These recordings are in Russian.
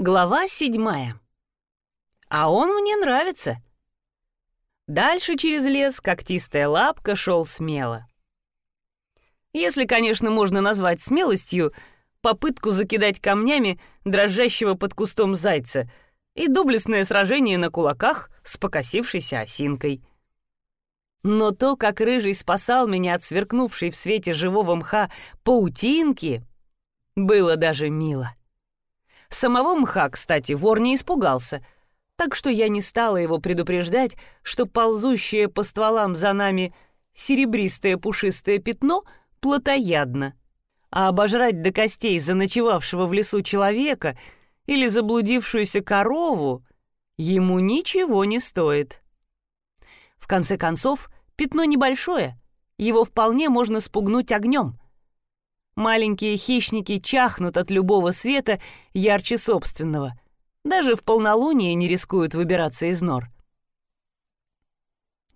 Глава седьмая. А он мне нравится. Дальше через лес когтистая лапка шел смело. Если, конечно, можно назвать смелостью попытку закидать камнями дрожащего под кустом зайца и доблестное сражение на кулаках с покосившейся осинкой. Но то, как рыжий спасал меня от сверкнувшей в свете живого мха паутинки, было даже мило. Самого мха, кстати, вор не испугался, так что я не стала его предупреждать, что ползущее по стволам за нами серебристое пушистое пятно плотоядно, а обожрать до костей заночевавшего в лесу человека или заблудившуюся корову ему ничего не стоит. В конце концов, пятно небольшое, его вполне можно спугнуть огнем — Маленькие хищники чахнут от любого света ярче собственного. Даже в полнолуние не рискуют выбираться из нор.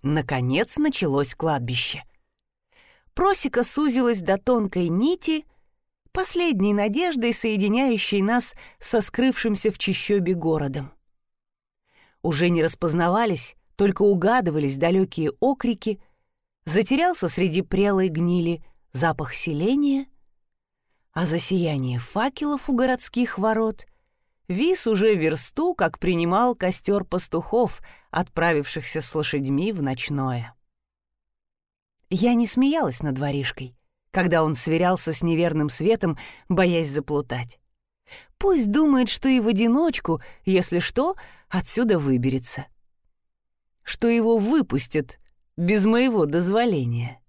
Наконец началось кладбище. Просека сузилась до тонкой нити, последней надеждой, соединяющей нас со скрывшимся в чащобе городом. Уже не распознавались, только угадывались далекие окрики, затерялся среди прелой гнили запах селения, а за сияние факелов у городских ворот вис уже версту, как принимал костер пастухов, отправившихся с лошадьми в ночное. Я не смеялась над воришкой, когда он сверялся с неверным светом, боясь заплутать. Пусть думает, что и в одиночку, если что, отсюда выберется. Что его выпустят без моего дозволения.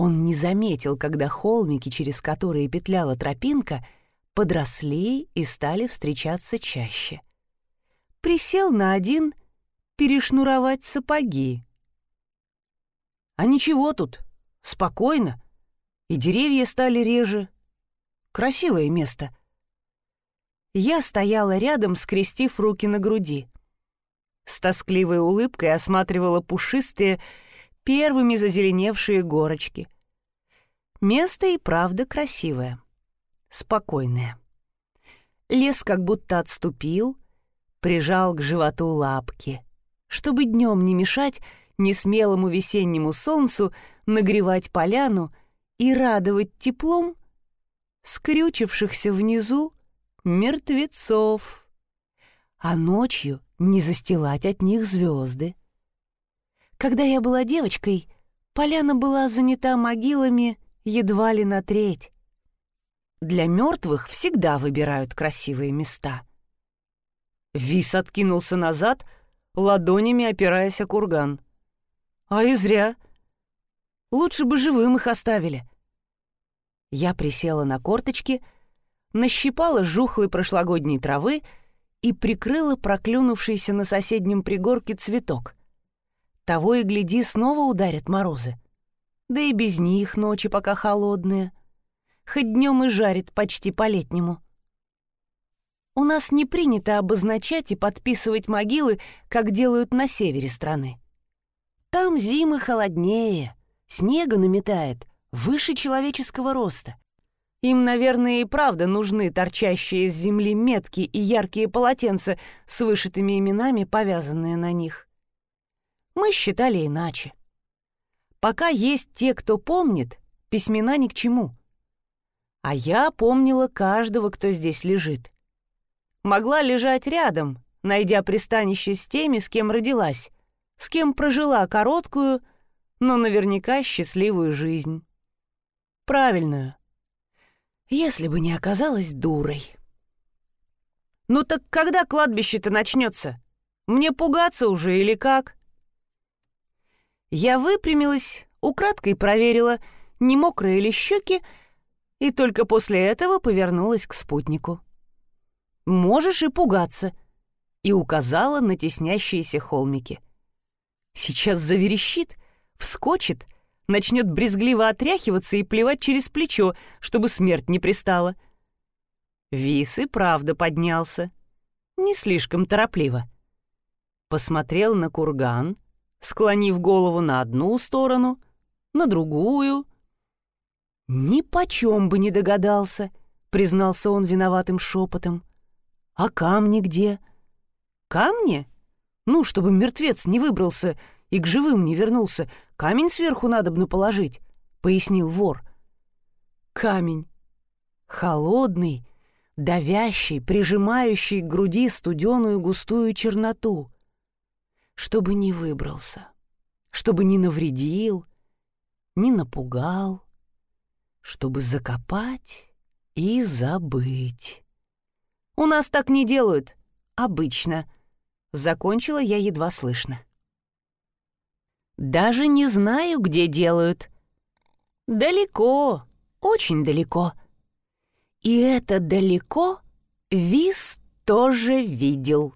Он не заметил, когда холмики, через которые петляла тропинка, подросли и стали встречаться чаще. Присел на один перешнуровать сапоги. А ничего тут, спокойно, и деревья стали реже. Красивое место. Я стояла рядом, скрестив руки на груди. С тоскливой улыбкой осматривала пушистые, первыми зазеленевшие горочки. Место и правда красивое, спокойное. Лес как будто отступил, прижал к животу лапки, чтобы днем не мешать несмелому весеннему солнцу нагревать поляну и радовать теплом скрючившихся внизу мертвецов, а ночью не застилать от них звезды. Когда я была девочкой, поляна была занята могилами едва ли на треть. Для мертвых всегда выбирают красивые места. Вис откинулся назад, ладонями опираясь о курган. А и зря. Лучше бы живым их оставили. Я присела на корточки, нащипала жухлой прошлогодней травы и прикрыла проклюнувшийся на соседнем пригорке цветок — того и гляди, снова ударят морозы. Да и без них ночи пока холодные. Хоть днем и жарит почти по-летнему. У нас не принято обозначать и подписывать могилы, как делают на севере страны. Там зимы холоднее, снега наметает, выше человеческого роста. Им, наверное, и правда нужны торчащие из земли метки и яркие полотенца с вышитыми именами, повязанные на них. Мы считали иначе. Пока есть те, кто помнит, письмена ни к чему. А я помнила каждого, кто здесь лежит. Могла лежать рядом, найдя пристанище с теми, с кем родилась, с кем прожила короткую, но наверняка счастливую жизнь. Правильную. Если бы не оказалась дурой. «Ну так когда кладбище-то начнется? Мне пугаться уже или как?» Я выпрямилась, украдкой проверила, не мокрые ли щеки, и только после этого повернулась к спутнику. «Можешь и пугаться», и указала на теснящиеся холмики. «Сейчас заверещит, вскочит, начнет брезгливо отряхиваться и плевать через плечо, чтобы смерть не пристала». Вис и правда поднялся, не слишком торопливо. Посмотрел на курган — склонив голову на одну сторону, на другую. «Ни почем бы не догадался», — признался он виноватым шепотом. А камни где? Камни? Ну, чтобы мертвец не выбрался и к живым не вернулся, камень сверху надобно положить, — пояснил вор. Камень. Холодный, давящий, прижимающий к груди студеную густую черноту. Чтобы не выбрался, чтобы не навредил, не напугал, чтобы закопать и забыть. У нас так не делают. Обычно. Закончила я едва слышно. Даже не знаю, где делают. Далеко, очень далеко. И это далеко Вис тоже видел.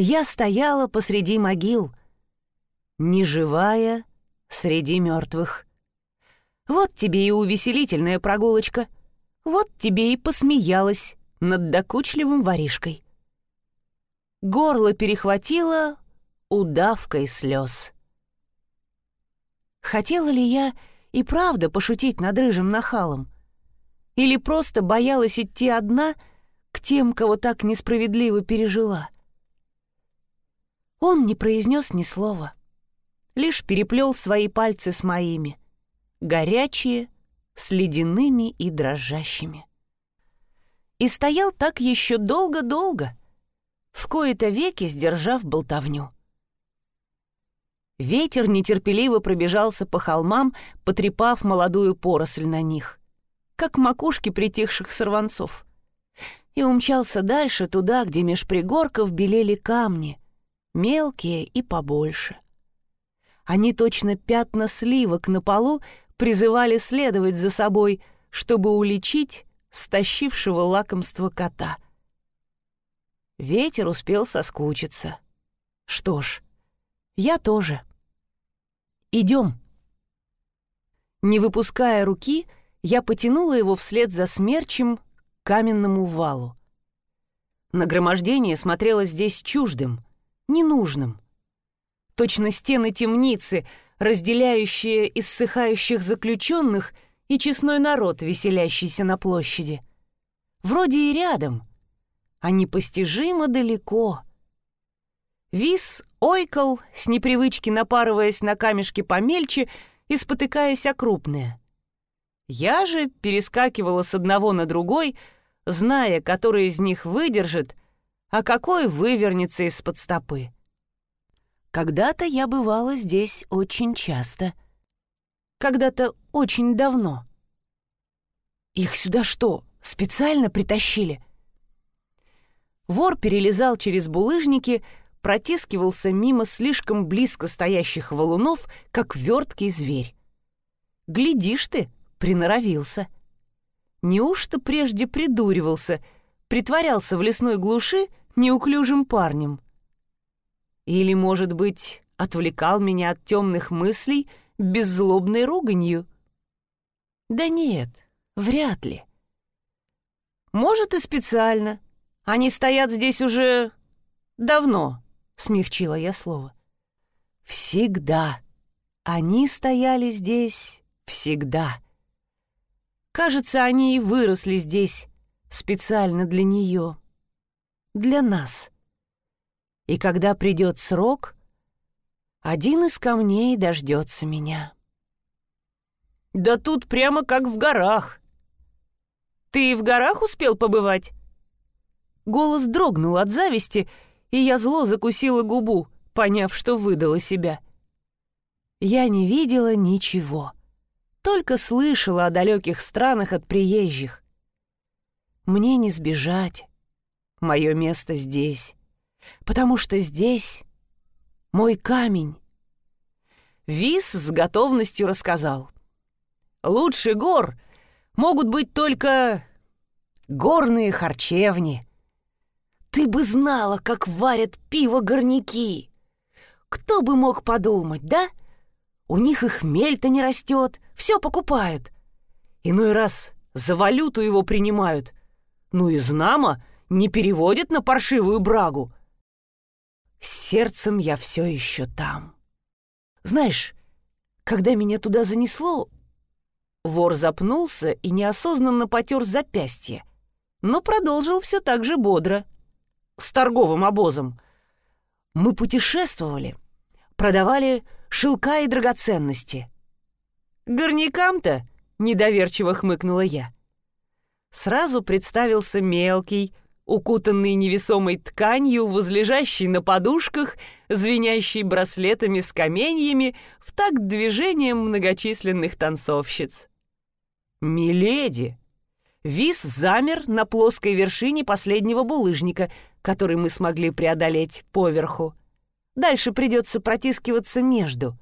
Я стояла посреди могил, неживая среди мертвых. Вот тебе и увеселительная прогулочка. Вот тебе и посмеялась над докучливым воришкой. Горло перехватило удавкой слез. Хотела ли я и правда пошутить над рыжим нахалом? Или просто боялась идти одна к тем, кого так несправедливо пережила? Он не произнес ни слова, лишь переплел свои пальцы с моими, горячие, с ледяными и дрожащими. И стоял так еще долго-долго, в кои-то веки сдержав болтовню. Ветер нетерпеливо пробежался по холмам, потрепав молодую поросль на них, как макушки притихших сорванцов, и умчался дальше туда, где меж пригорков белели камни, мелкие и побольше. Они точно пятна сливок на полу призывали следовать за собой, чтобы уличить стащившего лакомство кота. Ветер успел соскучиться. Что ж, я тоже. Идем. Не выпуская руки, я потянула его вслед за смерчем к каменному валу. Нагромождение смотрело здесь чуждым, ненужным. Точно стены темницы, разделяющие иссыхающих заключенных — и честной народ, веселящийся на площади. Вроде и рядом, а непостижимо далеко. Вис ойкал, с непривычки напарываясь на камешки помельче и спотыкаясь о крупные. Я же перескакивала с одного на другой, зная, который из них выдержит, а какой вывернется из-под стопы. Когда-то я бывала здесь очень часто — когда-то очень давно. Их сюда что, специально притащили? Вор перелезал через булыжники, протискивался мимо слишком близко стоящих валунов, как верткий зверь. Глядишь ты, приноровился. Неужто прежде придуривался, притворялся в лесной глуши неуклюжим парнем? Или, может быть, отвлекал меня от темных мыслей — беззлобной руганью? Да нет, вряд ли. Может, и специально. Они стоят здесь уже давно, смягчила я слово. Всегда. Они стояли здесь всегда. Кажется, они и выросли здесь специально для нее, для нас. И когда придет срок, один из камней дождется меня. Да тут прямо как в горах. Ты в горах успел побывать? Голос дрогнул от зависти, и я зло закусила губу, поняв, что выдала себя. Я не видела ничего, только слышала о далеких странах от приезжих. Мне не сбежать. Мое место здесь, потому что здесь мой камень. Вис с готовностью рассказал. Лучше гор могут быть только горные харчевни. Ты бы знала, как варят пиво горняки. Кто бы мог подумать, да? У них и хмель-то не растет, все покупают. Иной раз за валюту его принимают. Ну и знамо не переводят на паршивую брагу. С сердцем я все еще там. Знаешь, когда меня туда занесло, вор запнулся и неосознанно потер запястье. но продолжил все так же бодро. С торговым обозом. Мы путешествовали, продавали шелка и драгоценности. «Горнякам-то?» — недоверчиво хмыкнула я. Сразу представился мелкий, укутанный невесомой тканью, возлежащий на подушках, звенящий браслетами с каменьями в такт движением многочисленных танцовщиц. «Миледи!» Вис замер на плоской вершине последнего булыжника, который мы смогли преодолеть поверху. Дальше придется протискиваться между.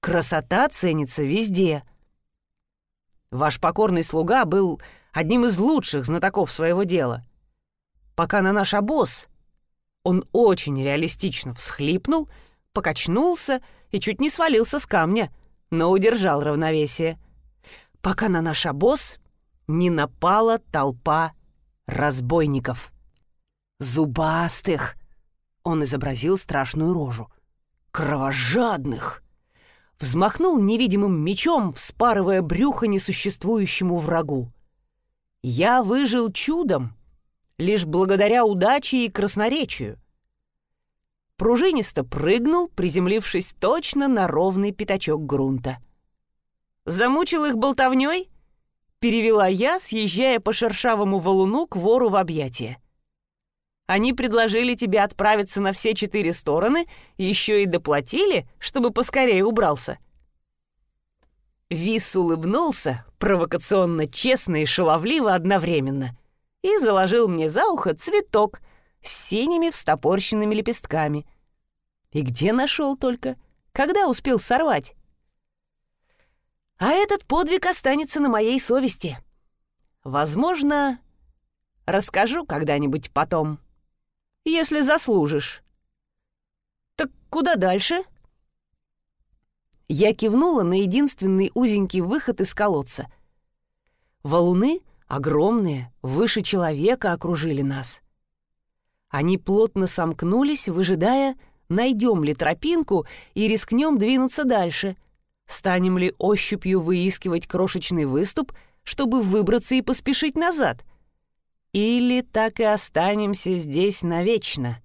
Красота ценится везде. Ваш покорный слуга был одним из лучших знатоков своего дела. Пока на наш обоз он очень реалистично всхлипнул, покачнулся и чуть не свалился с камня, но удержал равновесие. Пока на наш обоз не напала толпа разбойников. Зубастых! Он изобразил страшную рожу. Кровожадных! Взмахнул невидимым мечом, вспарывая брюхо несуществующему врагу. Я выжил чудом, лишь благодаря удаче и красноречию. Пружинисто прыгнул, приземлившись точно на ровный пятачок грунта. «Замучил их болтовней?» — перевела я, съезжая по шершавому валуну к вору в объятия. «Они предложили тебе отправиться на все четыре стороны, еще и доплатили, чтобы поскорее убрался». Вис улыбнулся, провокационно честно и шаловливо одновременно, и заложил мне за ухо цветок с синими встопорщенными лепестками. И где нашел только? Когда успел сорвать? А этот подвиг останется на моей совести. Возможно, расскажу когда-нибудь потом, если заслужишь. Так куда дальше? Я кивнула на единственный узенький выход из колодца. Валуны, огромные, выше человека, окружили нас. Они плотно сомкнулись, выжидая, найдем ли тропинку и рискнем двинуться дальше — Станем ли ощупью выискивать крошечный выступ, чтобы выбраться и поспешить назад? Или так и останемся здесь навечно?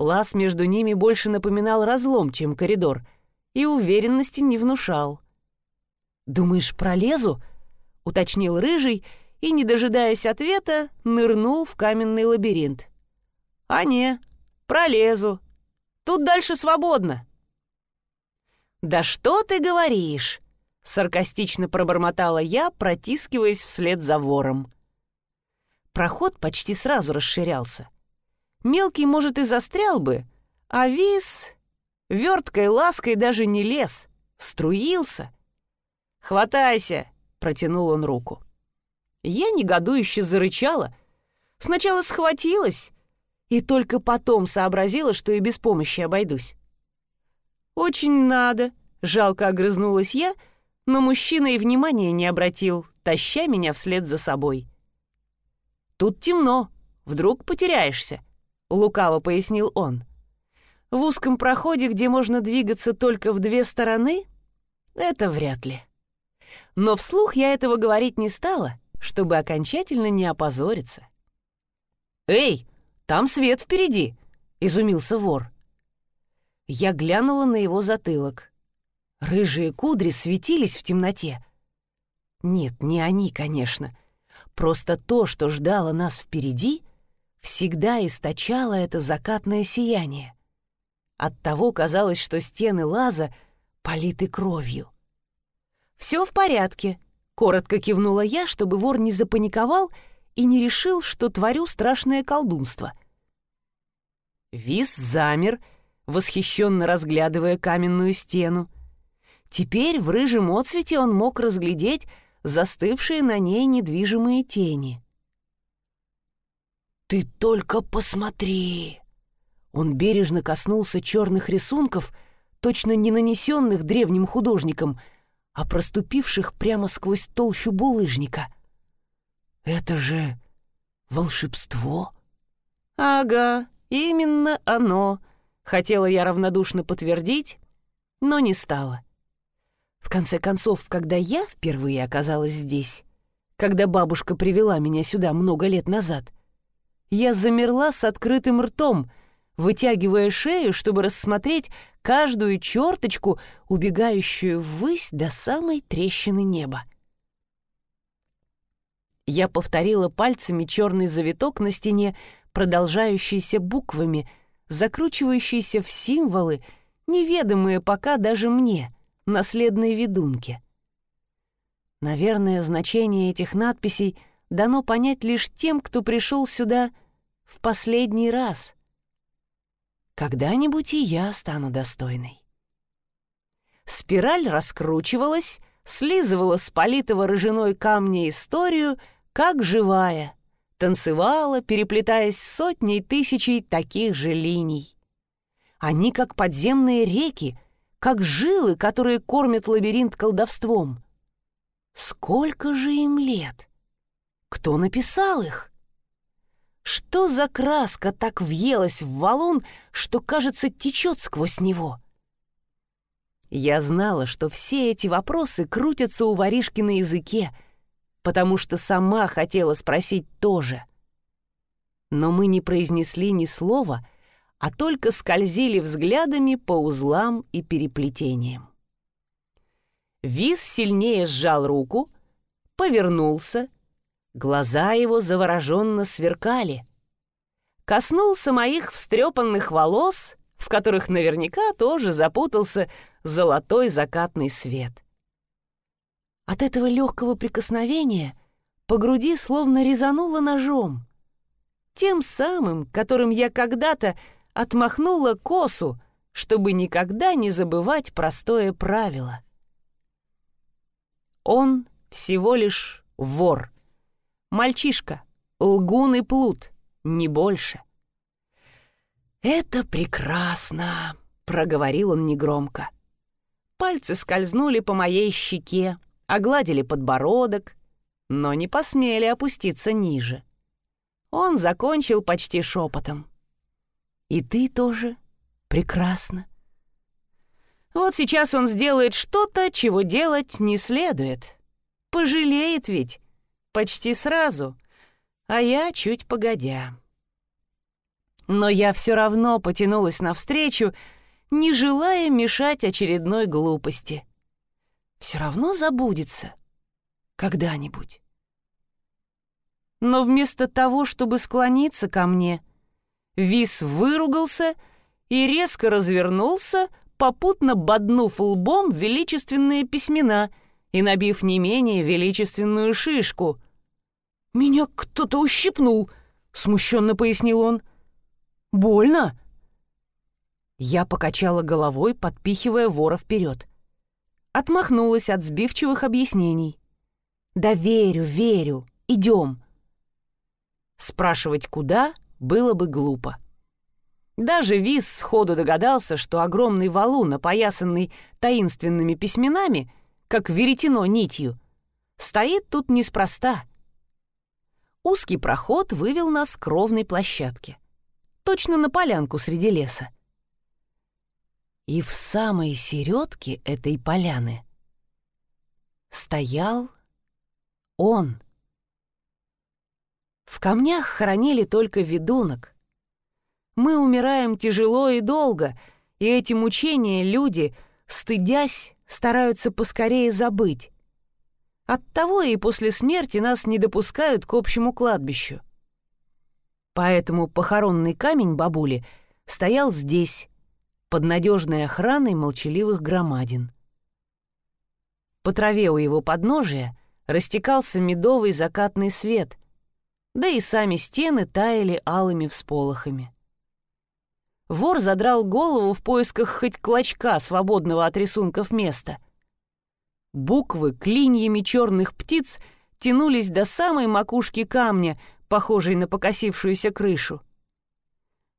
Лаз между ними больше напоминал разлом, чем коридор, и уверенности не внушал. «Думаешь, пролезу?» — уточнил Рыжий и, не дожидаясь ответа, нырнул в каменный лабиринт. «А не, пролезу. Тут дальше свободно». «Да что ты говоришь?» — саркастично пробормотала я, протискиваясь вслед за вором. Проход почти сразу расширялся. Мелкий, может, и застрял бы, а вис верткой лаской даже не лез, струился. «Хватайся!» — протянул он руку. Я негодующе зарычала. Сначала схватилась, и только потом сообразила, что и без помощи обойдусь. «Очень надо», — жалко огрызнулась я, но мужчина и внимания не обратил, таща меня вслед за собой. «Тут темно, вдруг потеряешься», — лукаво пояснил он. «В узком проходе, где можно двигаться только в две стороны, это вряд ли». Но вслух я этого говорить не стала, чтобы окончательно не опозориться. «Эй, там свет впереди!» — изумился вор. Я глянула на его затылок. Рыжие кудри светились в темноте. Нет, не они, конечно. Просто то, что ждало нас впереди, всегда источало это закатное сияние. Оттого казалось, что стены лаза политы кровью. «Все в порядке», — коротко кивнула я, чтобы вор не запаниковал и не решил, что творю страшное колдунство. Вис замер — восхищенно разглядывая каменную стену. Теперь в рыжем отсвете он мог разглядеть застывшие на ней недвижимые тени. «Ты только посмотри!» Он бережно коснулся черных рисунков, точно не нанесенных древним художником, а проступивших прямо сквозь толщу булыжника. «Это же волшебство!» «Ага, именно оно!» Хотела я равнодушно подтвердить, но не стала. В конце концов, когда я впервые оказалась здесь, когда бабушка привела меня сюда много лет назад, я замерла с открытым ртом, вытягивая шею, чтобы рассмотреть каждую черточку, убегающую ввысь до самой трещины неба. Я повторила пальцами черный завиток на стене, продолжающийся буквами, закручивающийся в символы, неведомые пока даже мне, наследной ведунке. Наверное, значение этих надписей дано понять лишь тем, кто пришел сюда в последний раз. Когда-нибудь и я стану достойной. Спираль раскручивалась, слизывала с политого рыжиной камня историю, как живая, танцевала, переплетаясь сотней тысячей таких же линий. Они как подземные реки, как жилы, которые кормят лабиринт колдовством. Сколько же им лет? Кто написал их? Что за краска так въелась в валун, что, кажется, течет сквозь него? Я знала, что все эти вопросы крутятся у воришки на языке, потому что сама хотела спросить тоже. Но мы не произнесли ни слова, а только скользили взглядами по узлам и переплетениям. Виз сильнее сжал руку, повернулся Глаза его завороженно сверкали. Коснулся моих встрепанных волос, в которых наверняка тоже запутался золотой закатный свет. От этого легкого прикосновения по груди словно резануло ножом. Тем самым, которым я когда-то отмахнула косу, чтобы никогда не забывать простое правило. Он всего лишь вор — Мальчишка, лгун и плут, не больше. «Это прекрасно», — проговорил он негромко. Пальцы скользнули по моей щеке, огладили подбородок, но не посмели опуститься ниже. Он закончил почти шепотом. «И ты тоже прекрасно». Вот сейчас он сделает что-то, чего делать не следует. Пожалеет ведь, почти сразу, а я чуть погодя. Но я все равно потянулась навстречу, не желая мешать очередной глупости. Все равно забудется. Когда-нибудь. Но вместо того, чтобы склониться ко мне, Вис выругался и резко развернулся, попутно боднув лбом величественные письмена и набив не менее величественную шишку, «Меня кто-то ущипнул», — смущенно пояснил он. «Больно?» Я покачала головой, подпихивая вора вперед. Отмахнулась от сбивчивых объяснений. «Да верю, верю. Идем». Спрашивать куда было бы глупо. Даже Виз сходу догадался, что огромный валун, опоясанный таинственными письменами, как веретено нитью, стоит тут неспроста — Узкий проход вывел нас к ровной площадке. Точно на полянку среди леса. И в самой середке этой поляны стоял он. В камнях хоронили только ведунок. Мы умираем тяжело и долго, и эти мучения люди, стыдясь, стараются поскорее забыть. Оттого и после смерти нас не допускают к общему кладбищу. Поэтому похоронный камень бабули стоял здесь, под надежной охраной молчаливых громадин. По траве у его подножия растекался медовый закатный свет, да и сами стены таяли алыми всполохами. Вор задрал голову в поисках хоть клочка свободного от рисунков места — Буквы клиньями черных птиц тянулись до самой макушки камня, похожей на покосившуюся крышу.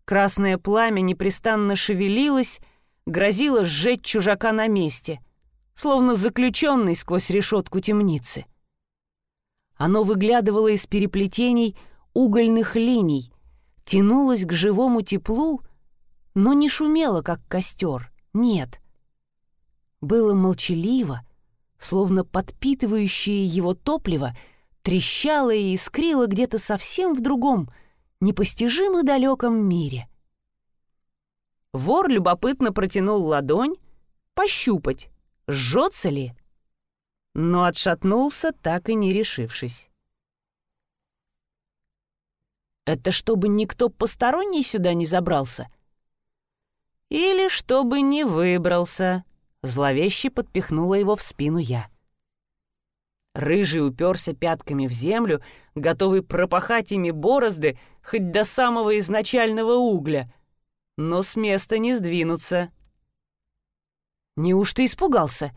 Красное пламя непрестанно шевелилось, грозило сжечь чужака на месте, словно заключенный сквозь решетку темницы. Оно выглядывало из переплетений угольных линий, тянулось к живому теплу, но не шумело, как костер, нет. Было молчаливо, словно подпитывающее его топливо, трещала и искрила где-то совсем в другом, непостижимо далеком мире. Вор любопытно протянул ладонь, пощупать, жжется ли, но отшатнулся, так и не решившись. Это чтобы никто посторонний сюда не забрался? Или чтобы не выбрался? Зловеще подпихнула его в спину я. Рыжий уперся пятками в землю, готовый пропахать ими борозды хоть до самого изначального угля, но с места не сдвинуться. Неужто испугался?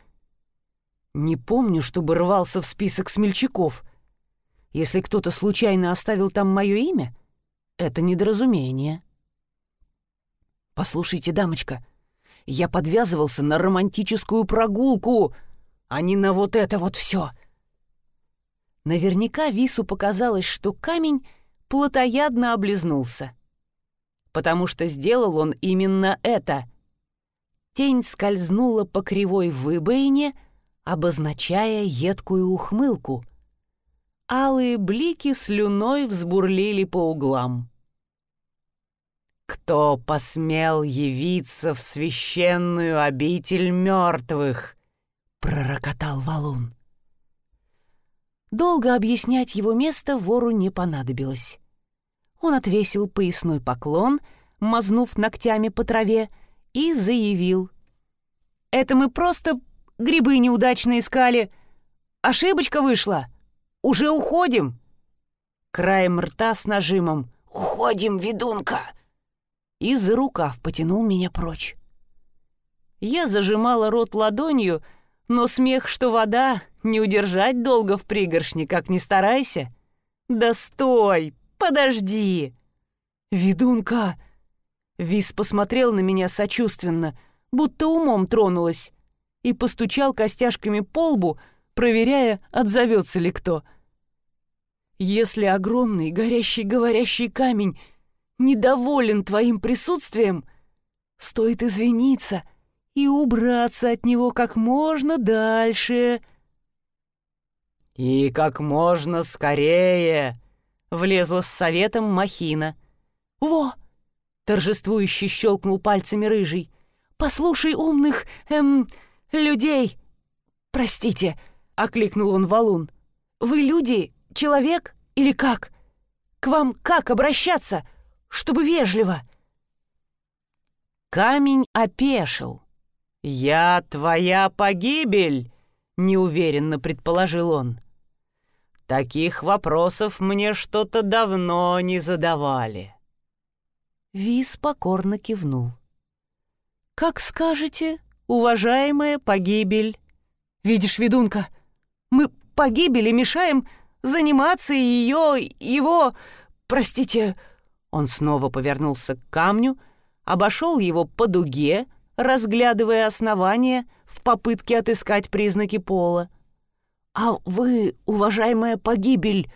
Не помню, чтобы рвался в список смельчаков. Если кто-то случайно оставил там мое имя, это недоразумение. «Послушайте, дамочка, я подвязывался на романтическую прогулку, а не на вот это вот все. Наверняка Вису показалось, что камень плотоядно облизнулся. Потому что сделал он именно это. Тень скользнула по кривой выбоине, обозначая едкую ухмылку. Алые блики слюной взбурлили по углам. «Кто посмел явиться в священную обитель мертвых?» — пророкотал валун. Долго объяснять его место вору не понадобилось. Он отвесил поясной поклон, мазнув ногтями по траве, и заявил. «Это мы просто грибы неудачно искали. Ошибочка вышла. Уже уходим?» Краем рта с нажимом. «Уходим, ведунка!» И за рукав потянул меня прочь. Я зажимала рот ладонью, но смех, что вода, не удержать долго в пригоршне, как не старайся. Да стой, подожди. Ведунка! Вис посмотрел на меня сочувственно, будто умом тронулась, и постучал костяшками по лбу, проверяя, отзовется ли кто. Если огромный горящий говорящий камень недоволен твоим присутствием, стоит извиниться и убраться от него как можно дальше. «И как можно скорее!» — влезла с советом Махина. «Во!» — торжествующе щелкнул пальцами рыжий. «Послушай умных, эм, людей!» «Простите!» — окликнул он валун. «Вы люди, человек или как? К вам как обращаться, чтобы вежливо?» Камень опешил. «Я твоя погибель!» — неуверенно предположил он. Таких вопросов мне что-то давно не задавали. Вис покорно кивнул. «Как скажете, уважаемая погибель. Видишь, ведунка, мы погибели мешаем заниматься ее, его... Простите...» Он снова повернулся к камню, обошел его по дуге, разглядывая основание в попытке отыскать признаки пола. «А вы, уважаемая погибель,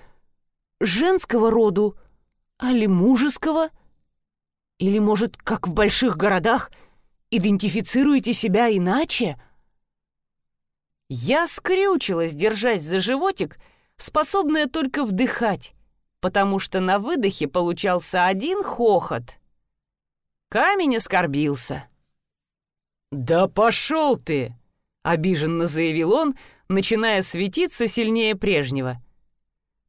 женского роду, али мужеского? Или, может, как в больших городах, идентифицируете себя иначе?» Я скрючилась, держась за животик, способная только вдыхать, потому что на выдохе получался один хохот. Камень оскорбился. «Да пошел ты!» — обиженно заявил он, начиная светиться сильнее прежнего.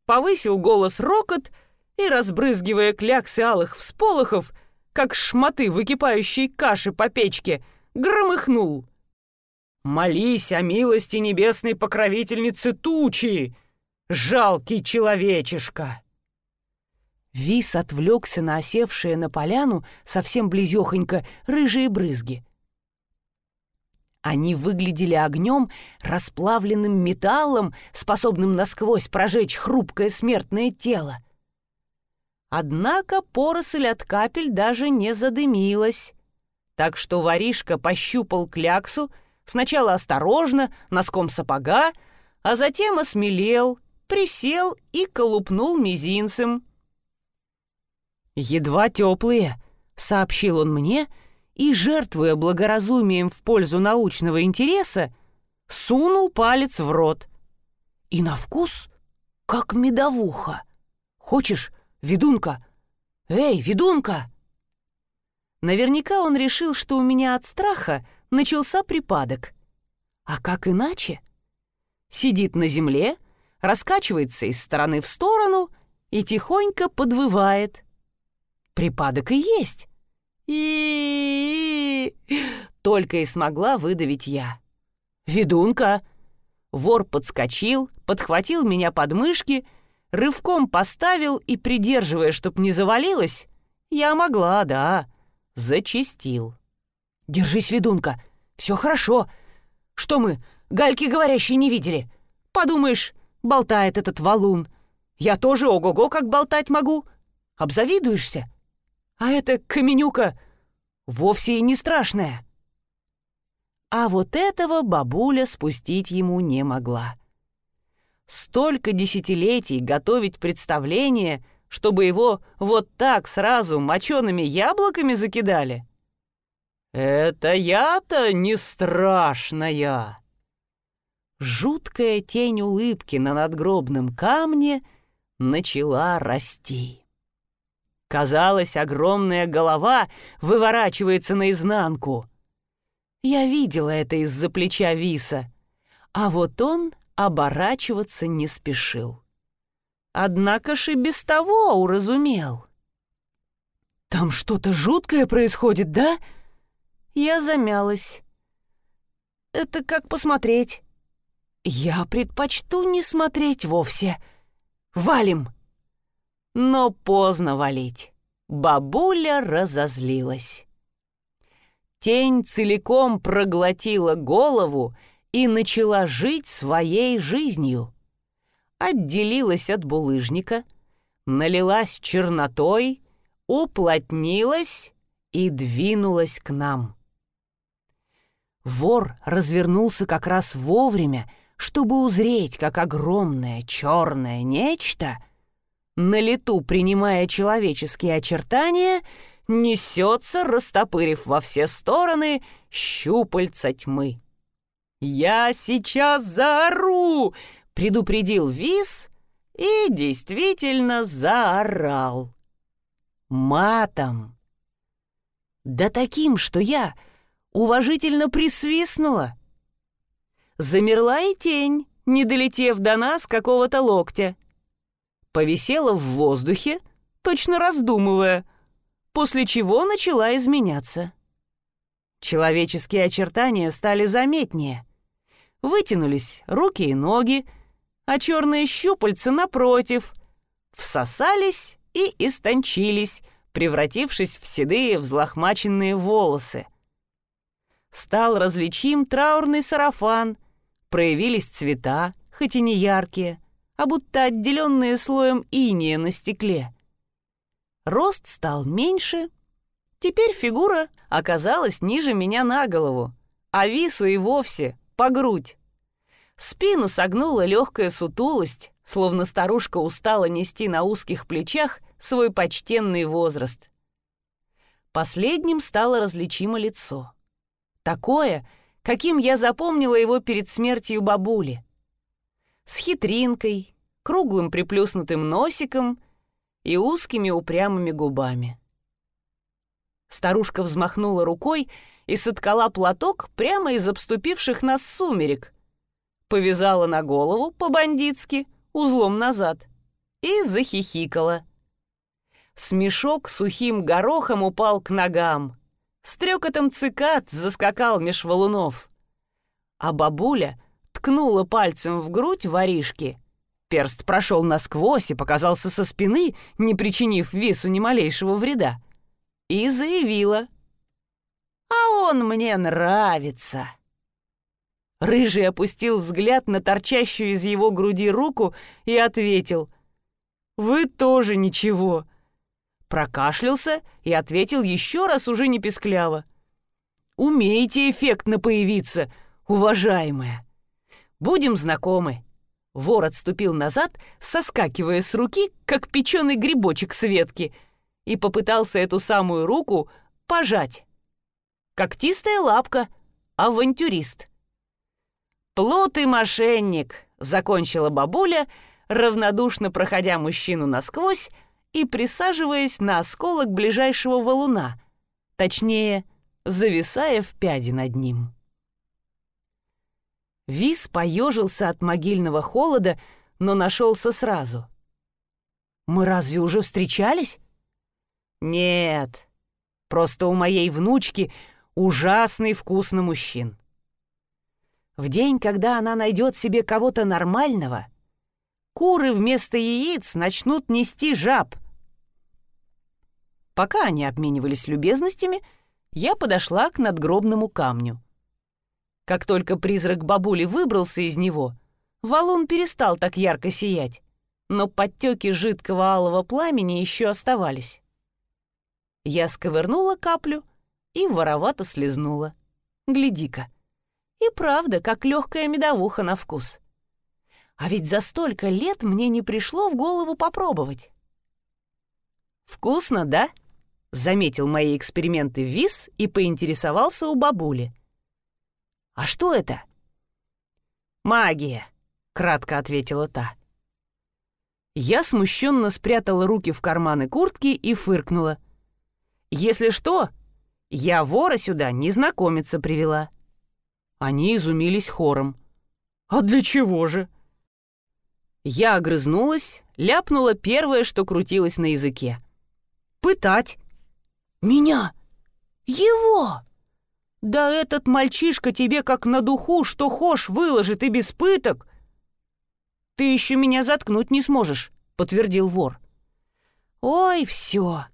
Повысил голос рокот и, разбрызгивая кляксы алых всполохов, как шмоты выкипающей каши по печке, громыхнул. «Молись о милости небесной покровительницы тучи, жалкий человечишка!» Вис отвлекся на осевшие на поляну совсем близехонько рыжие брызги. Они выглядели огнем, расплавленным металлом, способным насквозь прожечь хрупкое смертное тело. Однако поросль от капель даже не задымилась, так что воришка пощупал кляксу, сначала осторожно, носком сапога, а затем осмелел, присел и колупнул мизинцем. «Едва теплые», — сообщил он мне, — и, жертвуя благоразумием в пользу научного интереса, сунул палец в рот. И на вкус как медовуха. Хочешь, ведунка? Эй, ведунка!» Наверняка он решил, что у меня от страха начался припадок. А как иначе? Сидит на земле, раскачивается из стороны в сторону и тихонько подвывает. Припадок и есть. И, только и смогла выдавить я. «Ведунка!» Вор подскочил, подхватил меня под мышки, рывком поставил и, придерживая, чтоб не завалилось, я могла, да, зачистил. «Держись, ведунка, все хорошо. Что мы, гальки говорящие не видели? Подумаешь, болтает этот валун. Я тоже ого-го как болтать могу. Обзавидуешься? А эта каменюка вовсе и не страшная». А вот этого бабуля спустить ему не могла. Столько десятилетий готовить представление, чтобы его вот так сразу мочеными яблоками закидали? Это я-то не страшная. Жуткая тень улыбки на надгробном камне начала расти. Казалось, огромная голова выворачивается наизнанку — я видела это из-за плеча Виса. А вот он оборачиваться не спешил. Однако ж и без того уразумел. «Там что-то жуткое происходит, да?» Я замялась. «Это как посмотреть?» «Я предпочту не смотреть вовсе. Валим!» Но поздно валить. Бабуля разозлилась. Тень целиком проглотила голову и начала жить своей жизнью. Отделилась от булыжника, налилась чернотой, уплотнилась и двинулась к нам. Вор развернулся как раз вовремя, чтобы узреть, как огромное черное нечто, на лету принимая человеческие очертания — несется, растопырив во все стороны щупальца тьмы. «Я сейчас заору!» — предупредил Вис и действительно заорал. Матом. Да таким, что я уважительно присвистнула. Замерла и тень, не долетев до нас какого-то локтя. Повисела в воздухе, точно раздумывая — после чего начала изменяться. Человеческие очертания стали заметнее. Вытянулись руки и ноги, а черные щупальца, напротив, всосались и истончились, превратившись в седые взлохмаченные волосы. Стал различим траурный сарафан, проявились цвета, хоть и не яркие, а будто отделенные слоем иния на стекле. Рост стал меньше. Теперь фигура оказалась ниже меня на голову, а вису и вовсе по грудь. Спину согнула легкая сутулость, словно старушка устала нести на узких плечах свой почтенный возраст. Последним стало различимо лицо. Такое, каким я запомнила его перед смертью бабули. С хитринкой, круглым приплюснутым носиком и узкими упрямыми губами. Старушка взмахнула рукой и соткала платок прямо из обступивших нас сумерек, повязала на голову по-бандитски, узлом назад, и захихикала. Смешок сухим горохом упал к ногам. Стрекотом цикад заскакал меж валунов. А бабуля ткнула пальцем в грудь воришки — Перст прошел насквозь и показался со спины, не причинив весу ни малейшего вреда. И заявила. «А он мне нравится». Рыжий опустил взгляд на торчащую из его груди руку и ответил. «Вы тоже ничего». Прокашлялся и ответил еще раз уже не пескляво. «Умеете эффектно появиться, уважаемая. Будем знакомы». Вор отступил назад, соскакивая с руки, как печеный грибочек с ветки, и попытался эту самую руку пожать. Когтистая лапка, авантюрист. «Плут и мошенник», — закончила бабуля, равнодушно проходя мужчину насквозь и присаживаясь на осколок ближайшего валуна, точнее, зависая в пяди над ним. Вис поежился от могильного холода, но нашелся сразу. «Мы разве уже встречались?» «Нет, просто у моей внучки ужасный вкус на мужчин. В день, когда она найдет себе кого-то нормального, куры вместо яиц начнут нести жаб. Пока они обменивались любезностями, я подошла к надгробному камню. Как только призрак бабули выбрался из него, валун перестал так ярко сиять, но подтеки жидкого алого пламени еще оставались. Я сковырнула каплю и воровато слезнула. Гляди-ка. И правда, как легкая медовуха на вкус. А ведь за столько лет мне не пришло в голову попробовать. «Вкусно, да?» — заметил мои эксперименты Вис и поинтересовался у бабули. «А что это?» «Магия», — кратко ответила та. Я смущенно спрятала руки в карманы куртки и фыркнула. «Если что, я вора сюда не знакомиться привела». Они изумились хором. «А для чего же?» Я огрызнулась, ляпнула первое, что крутилось на языке. «Пытать». «Меня? Его?» «Да этот мальчишка тебе как на духу, что хошь, выложит и без пыток!» «Ты еще меня заткнуть не сможешь», — подтвердил вор. «Ой, все!»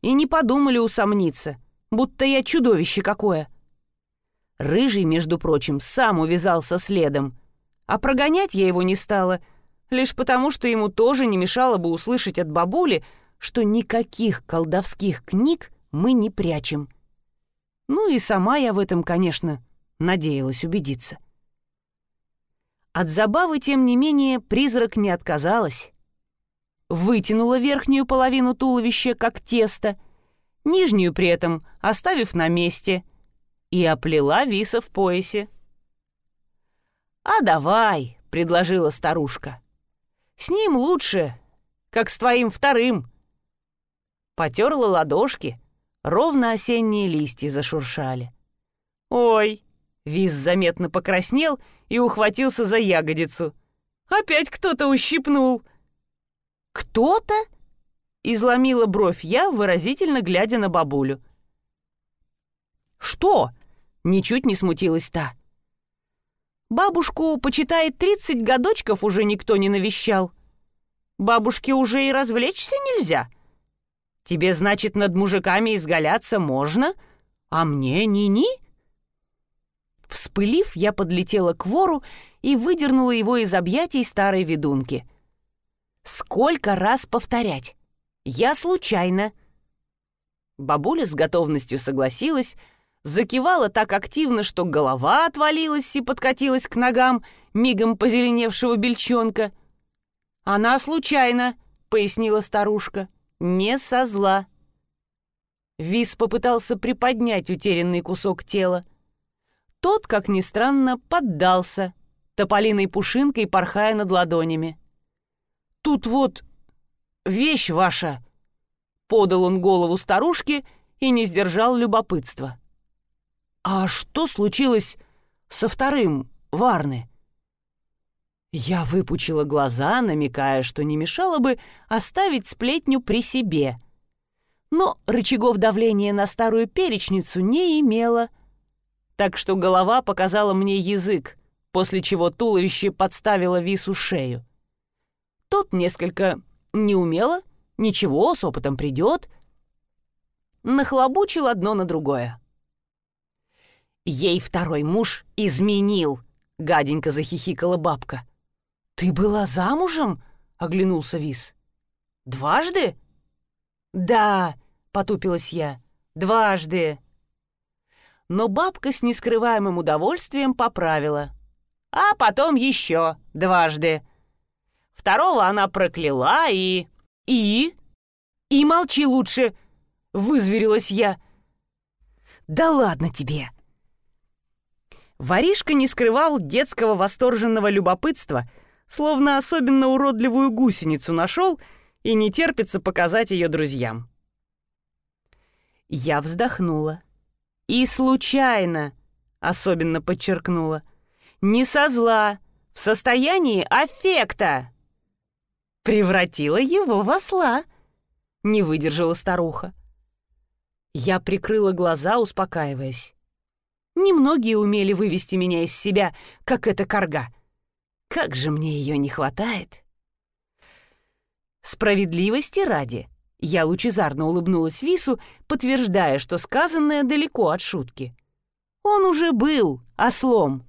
И не подумали усомниться, будто я чудовище какое. Рыжий, между прочим, сам увязался следом, а прогонять я его не стала, лишь потому, что ему тоже не мешало бы услышать от бабули, что никаких колдовских книг мы не прячем. Ну и сама я в этом, конечно, надеялась убедиться. От забавы, тем не менее, призрак не отказалась. Вытянула верхнюю половину туловища, как тесто, нижнюю при этом оставив на месте, и оплела виса в поясе. «А давай», — предложила старушка. «С ним лучше, как с твоим вторым». Потерла ладошки, ровно осенние листья зашуршали. «Ой!» — Виз заметно покраснел и ухватился за ягодицу. «Опять кто-то ущипнул!» «Кто-то?» — изломила бровь я, выразительно глядя на бабулю. «Что?» — ничуть не смутилась та. «Бабушку, почитает, тридцать годочков уже никто не навещал. Бабушке уже и развлечься нельзя. Тебе, значит, над мужиками изгаляться можно, а мне ни-ни?» Вспылив, я подлетела к вору и выдернула его из объятий старой ведунки. «Сколько раз повторять? Я случайно!» Бабуля с готовностью согласилась, закивала так активно, что голова отвалилась и подкатилась к ногам мигом позеленевшего бельчонка. «Она случайно», — пояснила старушка, — «не со зла». Вис попытался приподнять утерянный кусок тела. Тот, как ни странно, поддался, тополиной пушинкой порхая над ладонями. «Тут вот вещь ваша!» Подал он голову старушке и не сдержал любопытства. «А что случилось со вторым, Варны?» Я выпучила глаза, намекая, что не мешало бы оставить сплетню при себе. Но рычагов давления на старую перечницу не имела, так что голова показала мне язык, после чего туловище подставило вису шею. Тот несколько неумело, ничего, с опытом придет, нахлобучил одно на другое. Ей второй муж изменил, гаденько захихикала бабка. Ты была замужем? оглянулся Вис. Дважды? Да, потупилась я. Дважды. Но бабка с нескрываемым удовольствием поправила. А потом еще дважды. Второго она прокляла и... И? И молчи лучше, вызверилась я. Да ладно тебе, Воришка не скрывал детского восторженного любопытства, словно особенно уродливую гусеницу нашел и не терпится показать ее друзьям. Я вздохнула. И случайно, особенно подчеркнула, не со зла, в состоянии аффекта. Превратила его в осла, не выдержала старуха. Я прикрыла глаза, успокаиваясь. Немногие умели вывести меня из себя, как эта корга. Как же мне ее не хватает. Справедливости ради, я лучезарно улыбнулась Вису, подтверждая, что сказанное далеко от шутки. Он уже был ослом.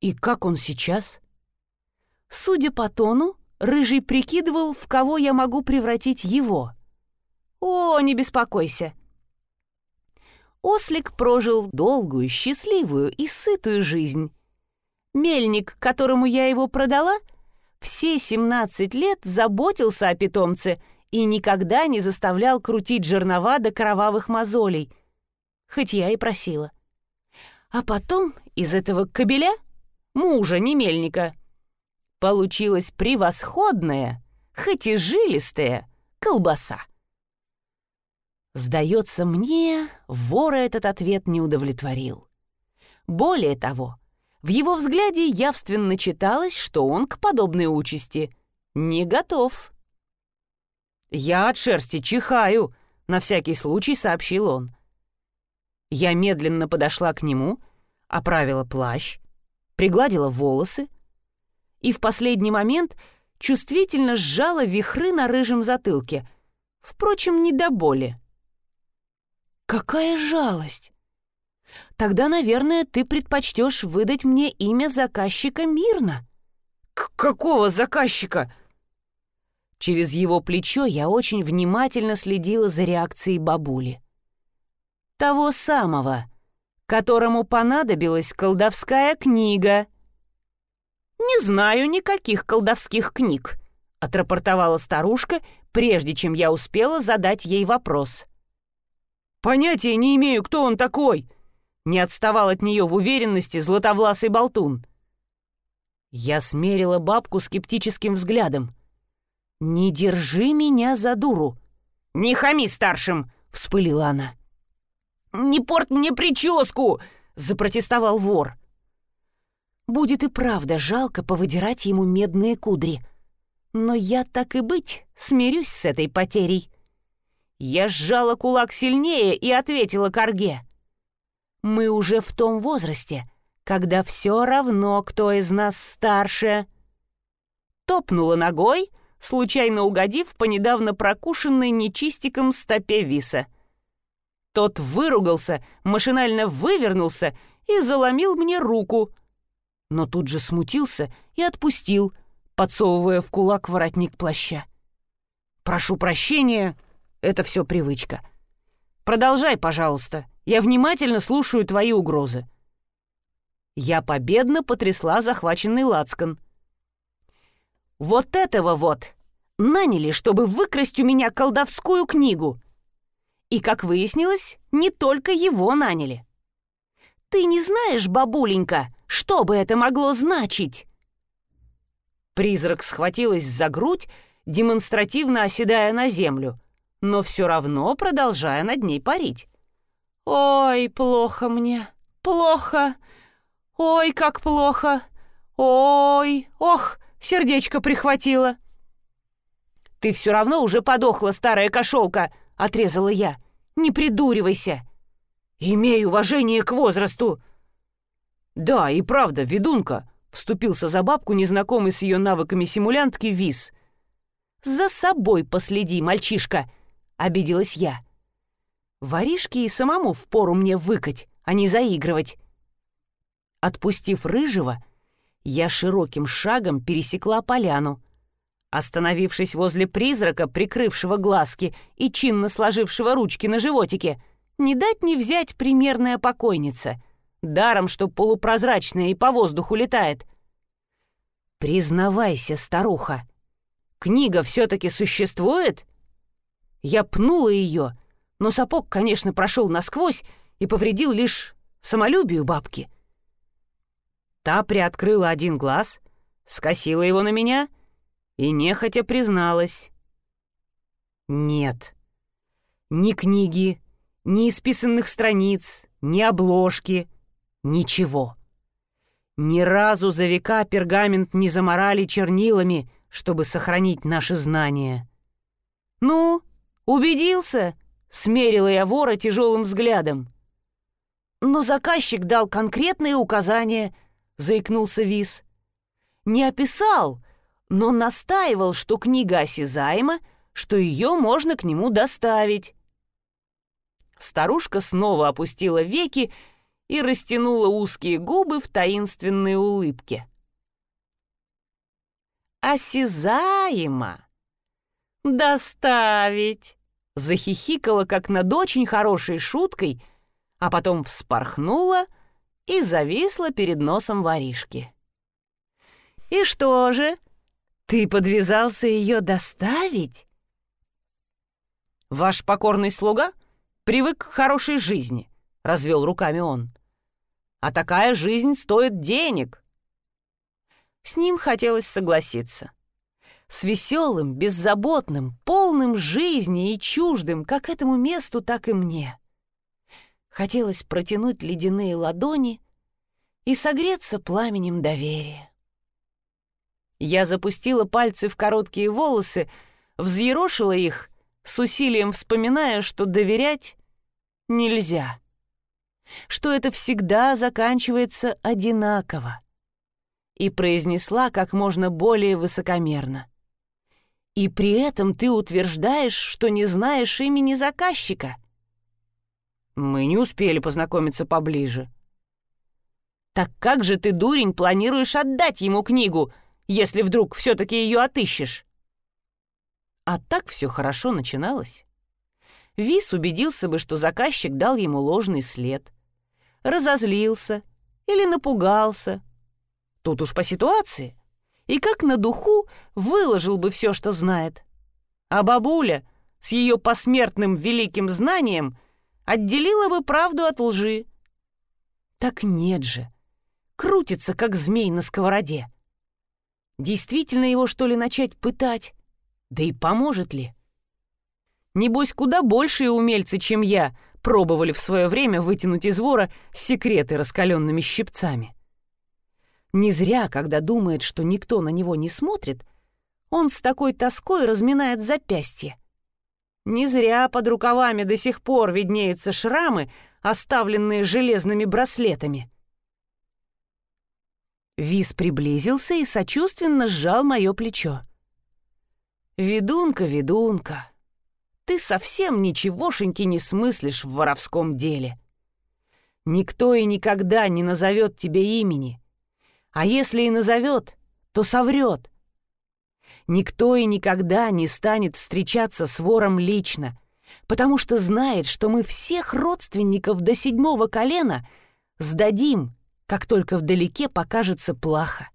И как он сейчас? Судя по тону, Рыжий прикидывал, в кого я могу превратить его. О, не беспокойся. Ослик прожил долгую, счастливую и сытую жизнь. Мельник, которому я его продала, все 17 лет заботился о питомце и никогда не заставлял крутить жернова до кровавых мозолей, хоть я и просила. А потом из этого кобеля, мужа не мельника, получилась превосходная, хоть и жилистая, колбаса. Сдается мне, вора этот ответ не удовлетворил. Более того, в его взгляде явственно читалось, что он к подобной участи не готов. «Я от шерсти чихаю», — на всякий случай сообщил он. Я медленно подошла к нему, оправила плащ, пригладила волосы и в последний момент чувствительно сжала вихры на рыжем затылке, впрочем, не до боли. «Какая жалость! Тогда, наверное, ты предпочтешь выдать мне имя заказчика мирно». «К какого заказчика?» Через его плечо я очень внимательно следила за реакцией бабули. Того самого, которому понадобилась колдовская книга. «Не знаю никаких колдовских книг», — отрапортовала старушка, прежде чем я успела задать ей вопрос. «Понятия не имею, кто он такой», — не отставал от нее в уверенности златовласый болтун. Я смерила бабку скептическим взглядом. «Не держи меня за дуру!» «Не хами старшим!» — вспылила она. «Не порт мне прическу!» — запротестовал вор. Будет и правда жалко повыдирать ему медные кудри. Но я, так и быть, смирюсь с этой потерей. Я сжала кулак сильнее и ответила Карге. «Мы уже в том возрасте, когда все равно, кто из нас старше». Топнула ногой — случайно угодив по недавно прокушенной нечистиком стопе виса. Тот выругался, машинально вывернулся и заломил мне руку, но тут же смутился и отпустил, подсовывая в кулак воротник плаща. «Прошу прощения, это все привычка. Продолжай, пожалуйста, я внимательно слушаю твои угрозы». Я победно потрясла захваченный лацкан — вот этого вот наняли, чтобы выкрасть у меня колдовскую книгу. И, как выяснилось, не только его наняли. Ты не знаешь, бабуленька, что бы это могло значить?» Призрак схватилась за грудь, демонстративно оседая на землю, но все равно продолжая над ней парить. «Ой, плохо мне, плохо! Ой, как плохо! Ой, ох, сердечко прихватило». «Ты все равно уже подохла, старая кошелка!» — отрезала я. «Не придуривайся!» «Имей уважение к возрасту!» «Да, и правда, ведунка!» — вступился за бабку незнакомый с ее навыками симулянтки Виз. «За собой последи, мальчишка!» — обиделась я. «Воришки и самому впору мне выкать, а не заигрывать!» Отпустив рыжего, я широким шагом пересекла поляну. Остановившись возле призрака, прикрывшего глазки и чинно сложившего ручки на животике, не дать не взять примерная покойница, даром, что полупрозрачная и по воздуху летает. «Признавайся, старуха, книга все-таки существует?» Я пнула ее, но сапог, конечно, прошел насквозь и повредил лишь самолюбию бабки — Та приоткрыла один глаз, скосила его на меня и нехотя призналась. Нет. Ни книги, ни исписанных страниц, ни обложки, ничего. Ни разу за века пергамент не заморали чернилами, чтобы сохранить наши знания. «Ну, убедился?» — смерила я вора тяжелым взглядом. «Но заказчик дал конкретные указания», — заикнулся Вис. «Не описал, но настаивал, что книга осязаема, что ее можно к нему доставить». Старушка снова опустила веки и растянула узкие губы в таинственной улыбке. «Осязаемо! Доставить!» Захихикала, как над очень хорошей шуткой, а потом вспорхнула и зависла перед носом воришки. «И что же, ты подвязался ее доставить?» «Ваш покорный слуга привык к хорошей жизни», — развел руками он. А такая жизнь стоит денег. С ним хотелось согласиться. С веселым, беззаботным, полным жизни и чуждым, как этому месту, так и мне. Хотелось протянуть ледяные ладони и согреться пламенем доверия. Я запустила пальцы в короткие волосы, взъерошила их, с усилием вспоминая, что доверять нельзя что это всегда заканчивается одинаково. И произнесла как можно более высокомерно. И при этом ты утверждаешь, что не знаешь имени заказчика. Мы не успели познакомиться поближе. Так как же ты, дурень, планируешь отдать ему книгу, если вдруг все-таки ее отыщешь? А так все хорошо начиналось. Вис убедился бы, что заказчик дал ему ложный след — разозлился или напугался. Тут уж по ситуации. И как на духу выложил бы все, что знает. А бабуля с ее посмертным великим знанием отделила бы правду от лжи. Так нет же. Крутится, как змей на сковороде. Действительно его, что ли, начать пытать? Да и поможет ли? Небось, куда большие умельцы, чем я — пробовали в свое время вытянуть из вора секреты раскаленными щипцами. Не зря, когда думает, что никто на него не смотрит, он с такой тоской разминает запястье. Не зря под рукавами до сих пор виднеются шрамы, оставленные железными браслетами. Виз приблизился и сочувственно сжал мое плечо. «Ведунка, ведунка, ты совсем ничегошеньки не смыслишь в воровском деле. Никто и никогда не назовет тебе имени. А если и назовет, то соврет. Никто и никогда не станет встречаться с вором лично, потому что знает, что мы всех родственников до седьмого колена сдадим, как только вдалеке покажется плаха.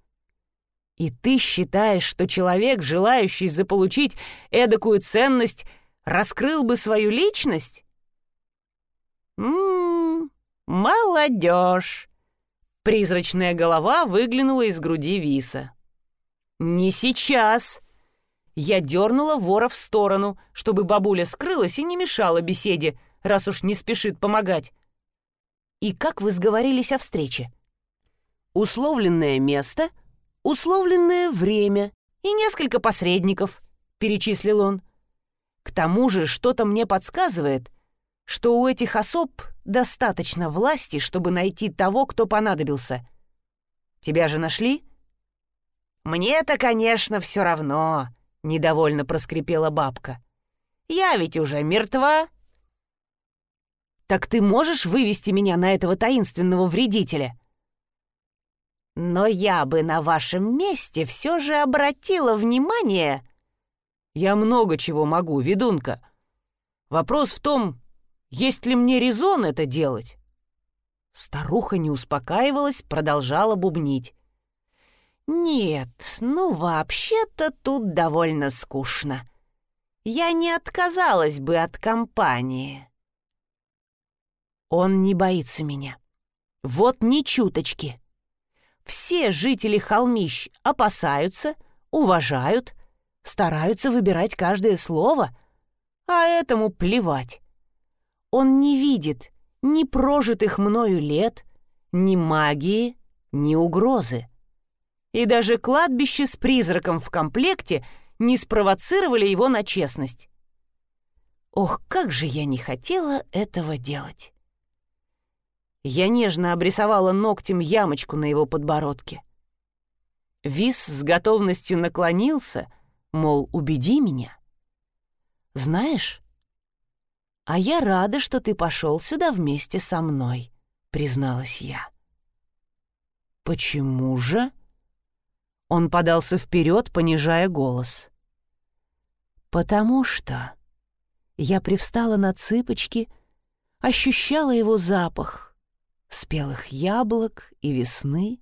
И ты считаешь, что человек, желающий заполучить эдакую ценность, раскрыл бы свою личность? Ммм, молодежь. Призрачная голова выглянула из груди Виса. «Не сейчас!» Я дернула вора в сторону, чтобы бабуля скрылась и не мешала беседе, раз уж не спешит помогать. «И как вы сговорились о встрече?» «Условленное место, условленное время и несколько посредников», — перечислил он. К тому же что-то мне подсказывает, что у этих особ достаточно власти, чтобы найти того, кто понадобился. Тебя же нашли? Мне-то, конечно, все равно, недовольно проскрипела бабка. Я ведь уже мертва. Так ты можешь вывести меня на этого таинственного вредителя? Но я бы на вашем месте все же обратила внимание я много чего могу, ведунка. Вопрос в том, есть ли мне резон это делать?» Старуха не успокаивалась, продолжала бубнить. «Нет, ну вообще-то тут довольно скучно. Я не отказалась бы от компании». Он не боится меня. Вот ни чуточки. Все жители холмищ опасаются, уважают, стараются выбирать каждое слово, а этому плевать. Он не видит ни прожитых мною лет, ни магии, ни угрозы. И даже кладбище с призраком в комплекте не спровоцировали его на честность. Ох, как же я не хотела этого делать. Я нежно обрисовала ногтем ямочку на его подбородке. Вис с готовностью наклонился, мол, убеди меня. «Знаешь, а я рада, что ты пошел сюда вместе со мной», — призналась я. «Почему же?» Он подался вперед, понижая голос. «Потому что...» Я привстала на цыпочки, ощущала его запах, спелых яблок и весны.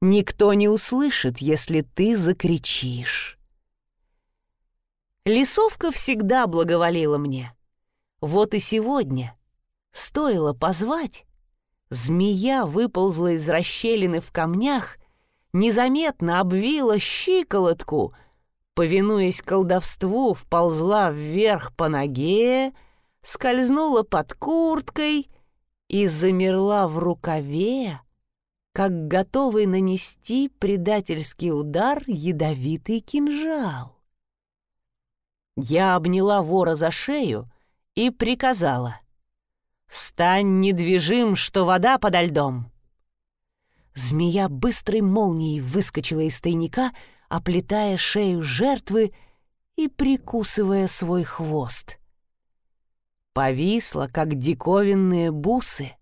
Никто не услышит, если ты закричишь. Лисовка всегда благоволила мне. Вот и сегодня. Стоило позвать. Змея выползла из расщелины в камнях, незаметно обвила щиколотку, повинуясь колдовству, вползла вверх по ноге, скользнула под курткой и замерла в рукаве, как готовый нанести предательский удар ядовитый кинжал. Я обняла вора за шею и приказала. «Стань недвижим, что вода подо льдом!» Змея быстрой молнией выскочила из тайника, оплетая шею жертвы и прикусывая свой хвост повисла, как диковинные бусы.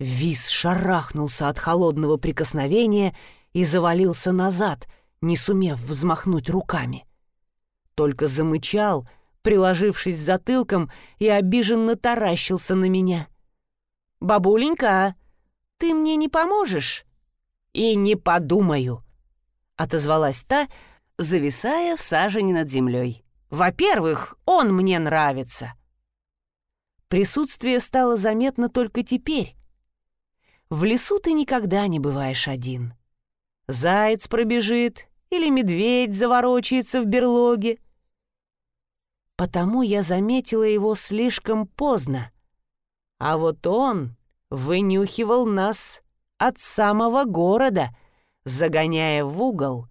Вис шарахнулся от холодного прикосновения и завалился назад, не сумев взмахнуть руками. Только замычал, приложившись затылком, и обиженно таращился на меня. «Бабуленька, ты мне не поможешь?» «И не подумаю», — отозвалась та, зависая в сажене над землей. Во-первых, он мне нравится. Присутствие стало заметно только теперь. В лесу ты никогда не бываешь один. Заяц пробежит или медведь заворочается в берлоге. Потому я заметила его слишком поздно. А вот он вынюхивал нас от самого города, загоняя в угол,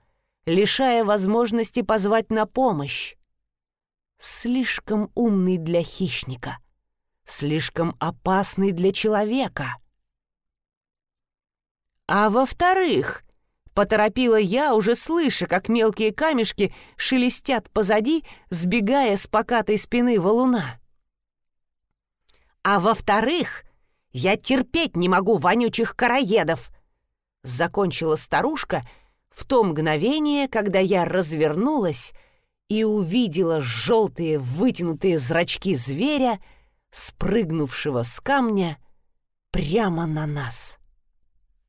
лишая возможности позвать на помощь слишком умный для хищника, слишком опасный для человека. А во-вторых, поторопила я, уже слыша, как мелкие камешки шелестят позади, сбегая с покатой спины валуна. А во-вторых, я терпеть не могу вонючих караедов, закончила старушка в то мгновение, когда я развернулась и увидела желтые вытянутые зрачки зверя, спрыгнувшего с камня прямо на нас.